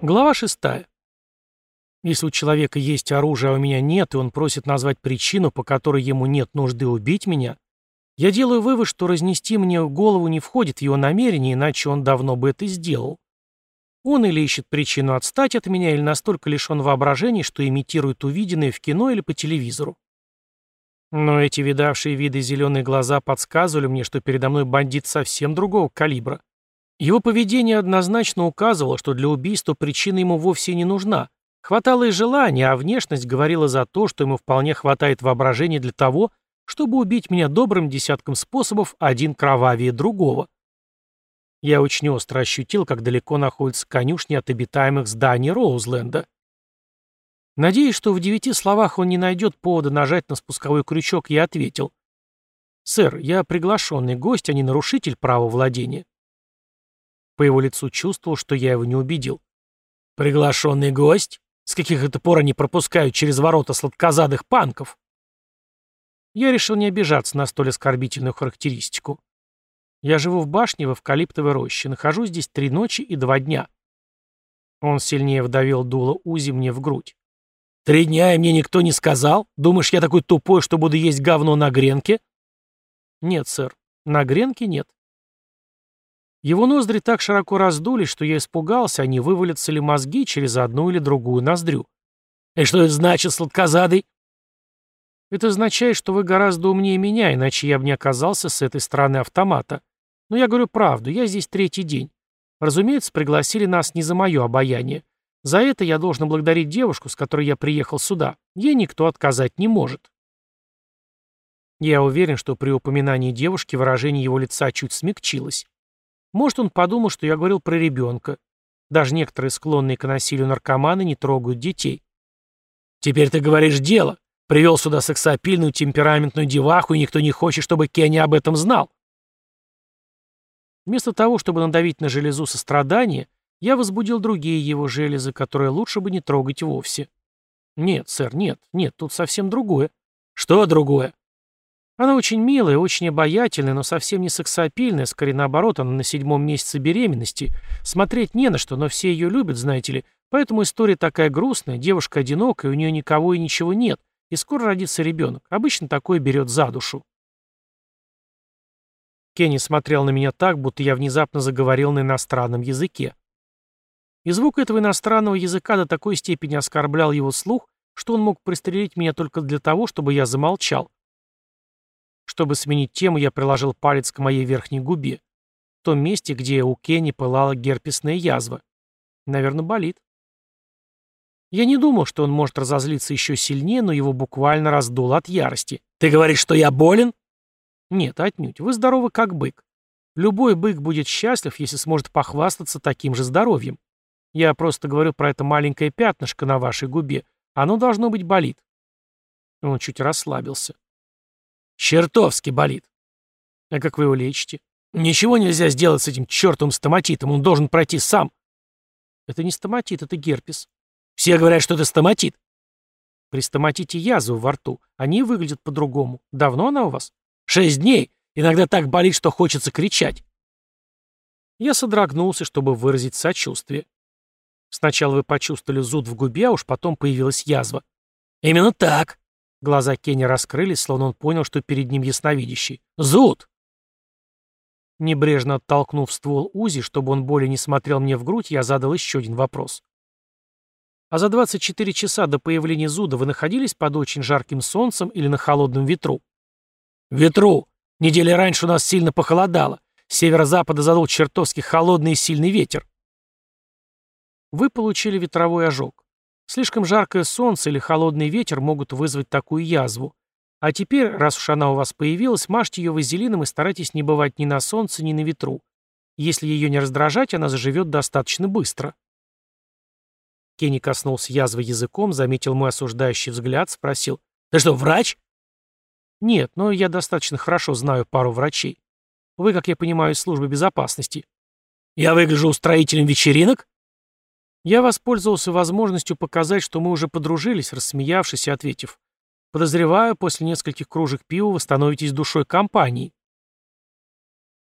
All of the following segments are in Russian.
Глава шестая. Если у человека есть оружие, а у меня нет, и он просит назвать причину, по которой ему нет нужды убить меня, я делаю вывод, что разнести мне голову не входит в его намерение, иначе он давно бы это сделал. Он или ищет причину отстать от меня, или настолько лишен воображения, что имитирует увиденное в кино или по телевизору. Но эти видавшие виды зеленые глаза подсказывали мне, что передо мной бандит совсем другого калибра. Его поведение однозначно указывало, что для убийства причина ему вовсе не нужна. Хватало и желания, а внешность говорила за то, что ему вполне хватает воображения для того, чтобы убить меня добрым десятком способов, один кровавее другого. Я очень остро ощутил, как далеко находится конюшни от обитаемых зданий Роузленда. Надеясь, что в девяти словах он не найдет повода нажать на спусковой крючок, я ответил. «Сэр, я приглашенный гость, а не нарушитель права владения». По его лицу чувствовал, что я его не убедил. «Приглашенный гость? С каких это пор они пропускают через ворота сладкозадых панков?» Я решил не обижаться на столь оскорбительную характеристику. Я живу в башне в эвкалиптовой роще, нахожусь здесь три ночи и два дня. Он сильнее вдавил дуло Узи мне в грудь. Три дня и мне никто не сказал? Думаешь, я такой тупой, что буду есть говно на гренке? Нет, сэр, на гренке нет. Его ноздри так широко раздулись, что я испугался, они вывалятся ли мозги через одну или другую ноздрю. И что это значит, сладкозадый? Это означает, что вы гораздо умнее меня, иначе я бы не оказался с этой стороны автомата. Но я говорю правду, я здесь третий день. Разумеется, пригласили нас не за мое обаяние. За это я должен благодарить девушку, с которой я приехал сюда. Ей никто отказать не может. Я уверен, что при упоминании девушки выражение его лица чуть смягчилось. Может, он подумал, что я говорил про ребенка. Даже некоторые склонные к насилию наркоманы не трогают детей. «Теперь ты говоришь дело. Привел сюда сексапильную темпераментную деваху, и никто не хочет, чтобы Кенни об этом знал». Вместо того, чтобы надавить на железу сострадания, я возбудил другие его железы, которые лучше бы не трогать вовсе. Нет, сэр, нет, нет, тут совсем другое. Что другое? Она очень милая, очень обаятельная, но совсем не сексапильная, скорее наоборот, она на седьмом месяце беременности. Смотреть не на что, но все ее любят, знаете ли. Поэтому история такая грустная, девушка одинокая, у нее никого и ничего нет, и скоро родится ребенок. Обычно такое берет за душу. Кенни смотрел на меня так, будто я внезапно заговорил на иностранном языке. И звук этого иностранного языка до такой степени оскорблял его слух, что он мог пристрелить меня только для того, чтобы я замолчал. Чтобы сменить тему, я приложил палец к моей верхней губе, в том месте, где у Кенни пылала герпесная язва. Наверное, болит. Я не думал, что он может разозлиться еще сильнее, но его буквально раздуло от ярости. «Ты говоришь, что я болен?» «Нет, отнюдь. Вы здоровы, как бык. Любой бык будет счастлив, если сможет похвастаться таким же здоровьем. Я просто говорю про это маленькое пятнышко на вашей губе. Оно должно быть болит. Он чуть расслабился. Чертовски болит. А как вы его лечите? Ничего нельзя сделать с этим чертовым стоматитом. Он должен пройти сам. Это не стоматит, это герпес. Все говорят, что это стоматит. При стоматите язвы во рту. Они выглядят по-другому. Давно она у вас? Шесть дней. Иногда так болит, что хочется кричать. Я содрогнулся, чтобы выразить сочувствие. Сначала вы почувствовали зуд в губе, а уж потом появилась язва. Именно так. Глаза Кенни раскрылись, словно он понял, что перед ним ясновидящий. Зуд! Небрежно оттолкнув ствол Узи, чтобы он более не смотрел мне в грудь, я задал еще один вопрос. А за 24 часа до появления зуда вы находились под очень жарким солнцем или на холодном ветру? Ветру! Недели раньше у нас сильно похолодало. С северо-запада задул чертовски холодный и сильный ветер. Вы получили ветровой ожог. Слишком жаркое солнце или холодный ветер могут вызвать такую язву. А теперь, раз уж она у вас появилась, мажьте ее вазелином и старайтесь не бывать ни на солнце, ни на ветру. Если ее не раздражать, она заживет достаточно быстро. Кенни коснулся язвы языком, заметил мой осуждающий взгляд, спросил. «Ты что, врач?» «Нет, но я достаточно хорошо знаю пару врачей. Вы, как я понимаю, из службы безопасности». «Я выгляжу устроителем вечеринок?» Я воспользовался возможностью показать, что мы уже подружились, рассмеявшись и ответив. Подозреваю, после нескольких кружек пива вы становитесь душой компании.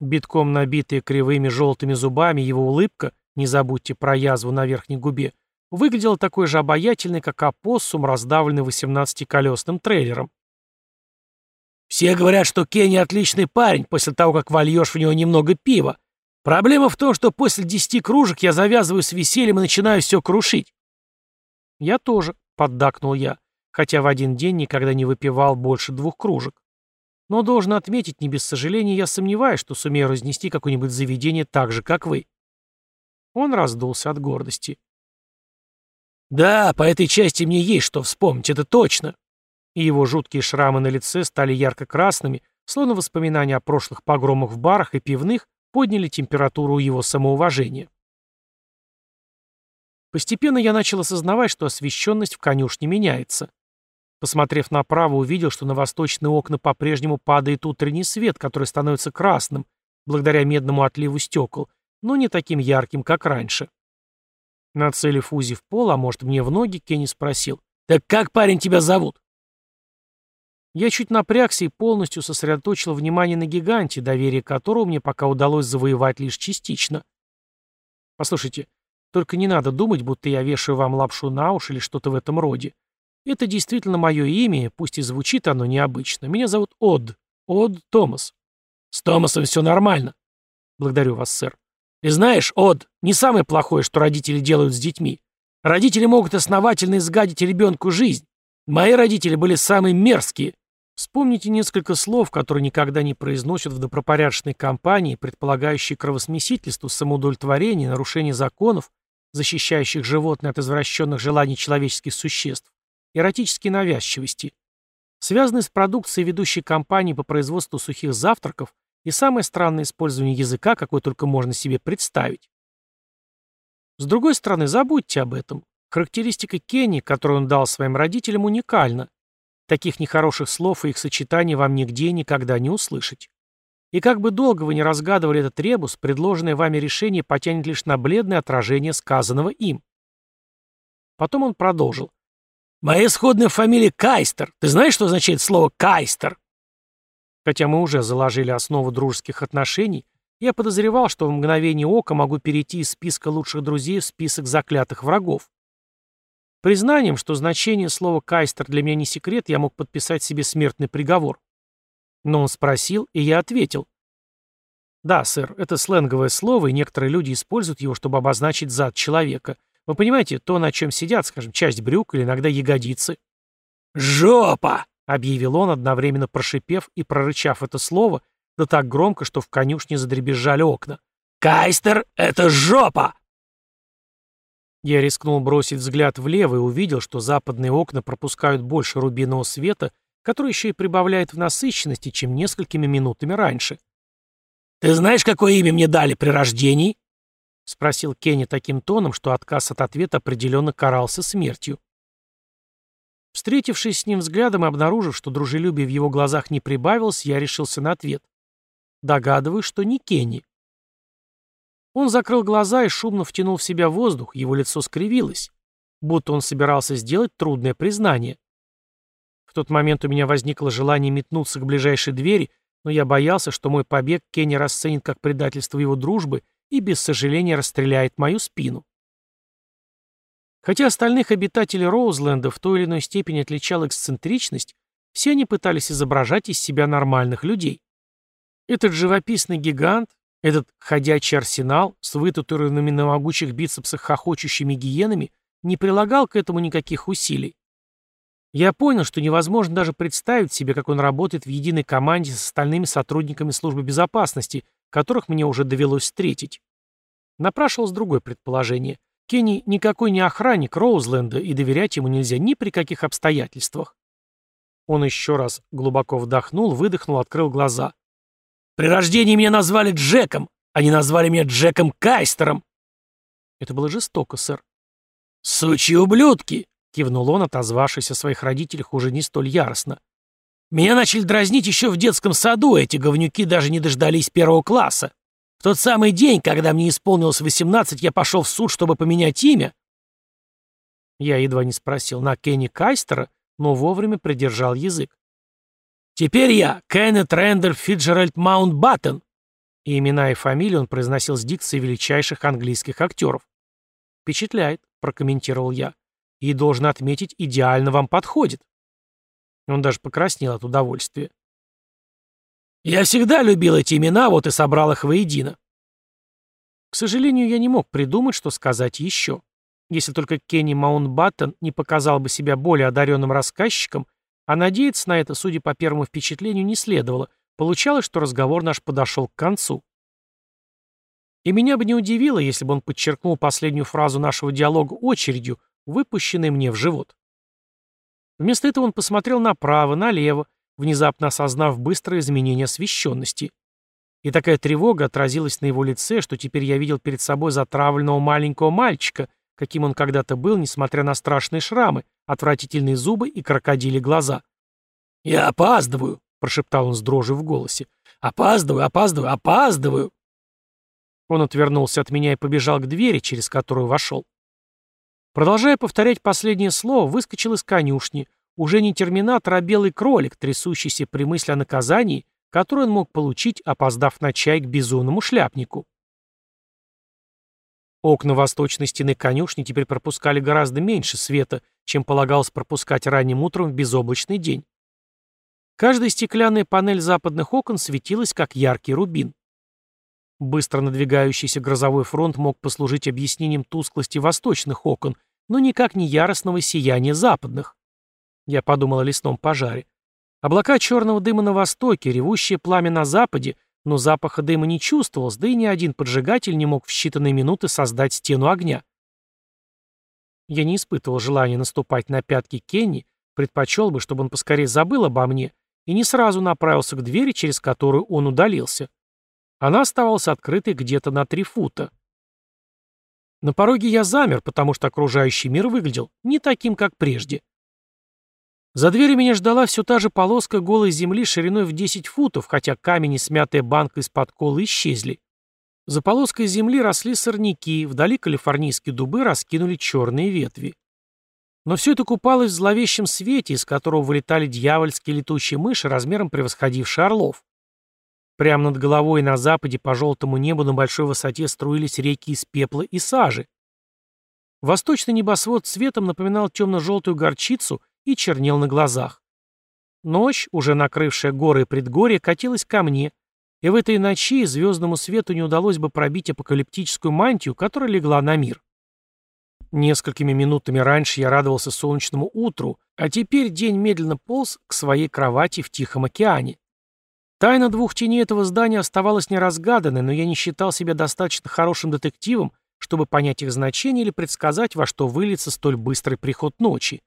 Битком набитая кривыми желтыми зубами, его улыбка, не забудьте про язву на верхней губе, выглядела такой же обаятельной, как опоссум, раздавленный 18-колесным трейлером. «Все говорят, что Кенни отличный парень после того, как вольешь в него немного пива. Проблема в том, что после десяти кружек я завязываю с весельем и начинаю все крушить». «Я тоже», — поддакнул я, хотя в один день никогда не выпивал больше двух кружек. Но должен отметить, не без сожаления, я сомневаюсь, что сумею разнести какое-нибудь заведение так же, как вы. Он раздулся от гордости. «Да, по этой части мне есть что вспомнить, это точно!» И его жуткие шрамы на лице стали ярко-красными, словно воспоминания о прошлых погромах в барах и пивных подняли температуру его самоуважения. Постепенно я начал осознавать, что освещенность в конюшне меняется. Посмотрев направо, увидел, что на восточные окна по-прежнему падает утренний свет, который становится красным, благодаря медному отливу стекол, но не таким ярким, как раньше. Нацелив Узи в пол, а может мне в ноги, Кенни спросил. «Так как, парень, тебя зовут?» Я чуть напрягся и полностью сосредоточил внимание на гиганте, доверие которого мне пока удалось завоевать лишь частично. Послушайте, только не надо думать, будто я вешаю вам лапшу на уши или что-то в этом роде. Это действительно мое имя, пусть и звучит оно необычно. Меня зовут Од. Од Томас. С Томасом все нормально. Благодарю вас, сэр. И знаешь, Од, не самое плохое, что родители делают с детьми. Родители могут основательно изгадить ребенку жизнь. Мои родители были самые мерзкие. Вспомните несколько слов, которые никогда не произносят в добропорядочной компании, предполагающей кровосмесительство, самоудовлетворение, нарушение законов, защищающих животных от извращенных желаний человеческих существ, эротические навязчивости, связанные с продукцией ведущей компании по производству сухих завтраков и самое странное использование языка, какое только можно себе представить. С другой стороны, забудьте об этом. Характеристика Кенни, которую он дал своим родителям, уникальна. Таких нехороших слов и их сочетаний вам нигде никогда не услышать. И как бы долго вы не разгадывали этот ребус, предложенное вами решение потянет лишь на бледное отражение сказанного им. Потом он продолжил. «Моя исходная фамилия Кайстер. Ты знаешь, что означает слово «Кайстер»?» Хотя мы уже заложили основу дружеских отношений, я подозревал, что в мгновение ока могу перейти из списка лучших друзей в список заклятых врагов. Признанием, что значение слова «кайстер» для меня не секрет, я мог подписать себе смертный приговор. Но он спросил, и я ответил. Да, сэр, это сленговое слово, и некоторые люди используют его, чтобы обозначить зад человека. Вы понимаете, то, на чем сидят, скажем, часть брюк или иногда ягодицы. «Жопа!» — объявил он, одновременно прошипев и прорычав это слово, да так громко, что в конюшне задребезжали окна. «Кайстер — это жопа!» Я рискнул бросить взгляд влево и увидел, что западные окна пропускают больше рубинового света, который еще и прибавляет в насыщенности, чем несколькими минутами раньше. «Ты знаешь, какое имя мне дали при рождении?» — спросил Кенни таким тоном, что отказ от ответа определенно карался смертью. Встретившись с ним взглядом и обнаружив, что дружелюбие в его глазах не прибавилось, я решился на ответ. Догадываюсь, что не Кенни. Он закрыл глаза и шумно втянул в себя воздух, его лицо скривилось, будто он собирался сделать трудное признание. В тот момент у меня возникло желание метнуться к ближайшей двери, но я боялся, что мой побег Кенни расценит как предательство его дружбы и без сожаления расстреляет мою спину. Хотя остальных обитателей Роузленда в той или иной степени отличала эксцентричность, все они пытались изображать из себя нормальных людей. Этот живописный гигант, этот ходячий арсенал с вытатуированными на могучих бицепсах хохочущими гиенами не прилагал к этому никаких усилий. Я понял, что невозможно даже представить себе, как он работает в единой команде с остальными сотрудниками службы безопасности, которых мне уже довелось встретить. Напрашивалось другое предположение. Кенни никакой не охранник Роузленда, и доверять ему нельзя ни при каких обстоятельствах. Он еще раз глубоко вдохнул, выдохнул, открыл глаза. «При рождении меня назвали Джеком. Они назвали меня Джеком Кайстером». «Это было жестоко, сэр». «Сучьи ублюдки!» — кивнул он, отозвавшись о своих родителях уже не столь яростно. «Меня начали дразнить еще в детском саду, эти говнюки даже не дождались первого класса тот самый день, когда мне исполнилось 18, я пошел в суд, чтобы поменять имя. Я едва не спросил на Кенни Кайстера, но вовремя придержал язык. Теперь я Кеннет Рэндер Фицджеральд Маунтбаттен. И имена и фамилии он произносил с дикцией величайших английских актеров. «Впечатляет», — прокомментировал я. «И, должен отметить, идеально вам подходит». Он даже покраснел от удовольствия. «Я всегда любил эти имена, вот и собрал их воедино». К сожалению, я не мог придумать, что сказать еще. Если только Кенни Маунтбаттон не показал бы себя более одаренным рассказчиком, а надеяться на это, судя по первому впечатлению, не следовало, получалось, что разговор наш подошел к концу. И меня бы не удивило, если бы он подчеркнул последнюю фразу нашего диалога очередью, выпущенной мне в живот. Вместо этого он посмотрел направо, налево, внезапно осознав быстрое изменение освещенности. И такая тревога отразилась на его лице, что теперь я видел перед собой затравленного маленького мальчика, каким он когда-то был, несмотря на страшные шрамы, отвратительные зубы и крокодили глаза. «Я опаздываю», — прошептал он с дрожью в голосе. «Опаздываю, опаздываю, опаздываю!» Он отвернулся от меня и побежал к двери, через которую вошел. Продолжая повторять последнее слово, выскочил из конюшни, уже не терминатор, а белый кролик, трясущийся при мысли о наказании, которое он мог получить, опоздав на чай к безумному шляпнику. Окна восточной стены конюшни теперь пропускали гораздо меньше света, чем полагалось пропускать ранним утром в безоблачный день. Каждая стеклянная панель западных окон светилась, как яркий рубин. Быстро надвигающийся грозовой фронт мог послужить объяснением тусклости восточных окон, но никак не яростного сияния западных. Я подумал о лесном пожаре. Облака черного дыма на востоке, ревущее пламя на западе, но запаха дыма не чувствовалось, да и ни один поджигатель не мог в считанные минуты создать стену огня. Я не испытывал желания наступать на пятки Кенни, предпочел бы, чтобы он поскорее забыл обо мне и не сразу направился к двери, через которую он удалился. Она оставалась открытой где-то на три фута. На пороге я замер, потому что окружающий мир выглядел не таким, как прежде. За дверью меня ждала все та же полоска голой земли шириной в 10 футов, хотя камень и смятая банка из-под колы исчезли. За полоской земли росли сорняки, вдали калифорнийские дубы раскинули черные ветви. Но все это купалось в зловещем свете, из которого вылетали дьявольские летучие мыши, размером превосходившие орлов. Прямо над головой на западе по желтому небу на большой высоте струились реки из пепла и сажи. Восточный небосвод цветом напоминал темно-желтую горчицу и чернел на глазах. Ночь, уже накрывшая горы и предгорья, катилась ко мне, и в этой ночи звездному свету не удалось бы пробить апокалиптическую мантию, которая легла на мир. Несколькими минутами раньше я радовался солнечному утру, а теперь день медленно полз к своей кровати в Тихом океане. Тайна двух теней этого здания оставалась неразгаданной, но я не считал себя достаточно хорошим детективом, чтобы понять их значение или предсказать, во что выльется столь быстрый приход ночи.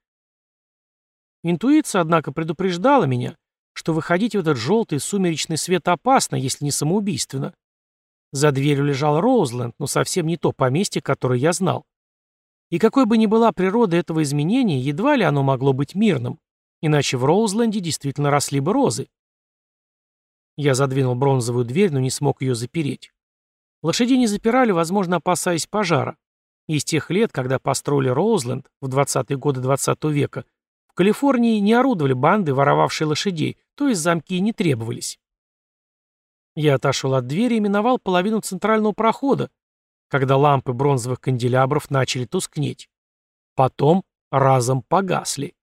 Интуиция, однако, предупреждала меня, что выходить в этот желтый сумеречный свет опасно, если не самоубийственно. За дверью лежал Роузленд, но совсем не то поместье, которое я знал. И какой бы ни была природа этого изменения, едва ли оно могло быть мирным, иначе в Роузленде действительно росли бы розы. Я задвинул бронзовую дверь, но не смог ее запереть. Лошадей не запирали, возможно, опасаясь пожара. И с тех лет, когда построили Роузленд в 20-е годы 20 -го века, Калифорнии не орудовали банды, воровавшие лошадей, то есть замки не требовались. Я отошел от двери и миновал половину центрального прохода, когда лампы бронзовых канделябров начали тускнеть. Потом разом погасли.